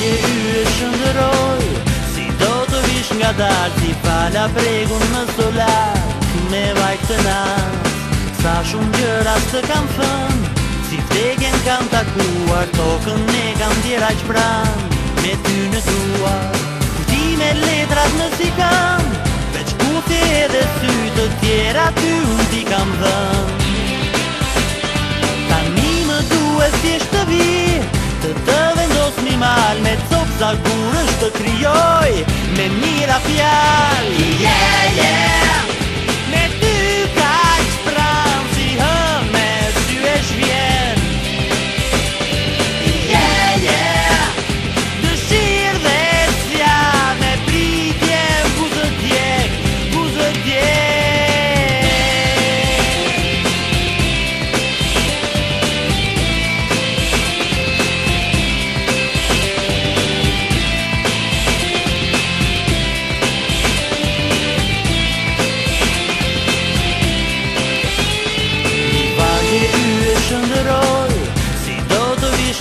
një yë shëndëroj Si do të vish nga dalë Si falja pregun më solar Me vajtë të nas Sa shumë gjëra se kam fën Si vdekjen kam takuar Tokën ne kam tjera që pran Me ty në tuar Kuti me letrat në si kam Veç kuti edhe sy të tjera ty kur është të kryoj Me mira fjall Yeah, yeah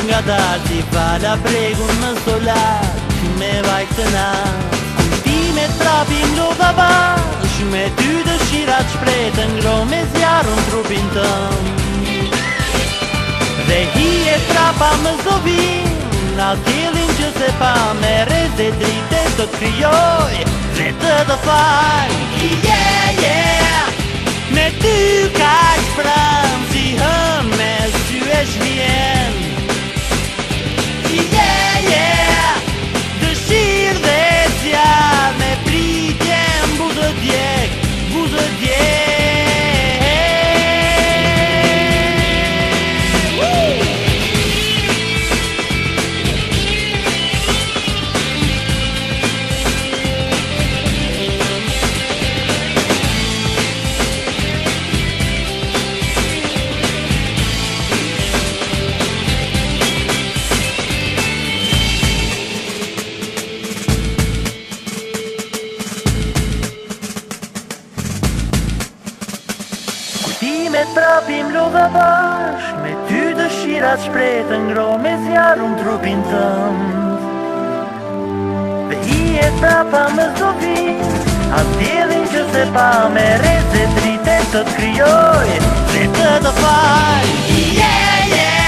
nga dalë Ti falja bregun në solat Ky me vajtë të na Kujtime me trapin do dha ba Ishë me ty dëshirat shpretë Ngro me zjarën trupin tëm Dhe hi e trapa më zovin Na tjelin që se pa Me reze drite të kryoj Dhe të dhe faj Yeah, yeah Me ty ka që me trapim lodha bash Me ty dëshirat shpretë ngro me zjarën trupin tënd Dhe i e trapa më zdovin A djedhin që se pa me reze dritet të të kryoj Dhe të të faj Yeah, yeah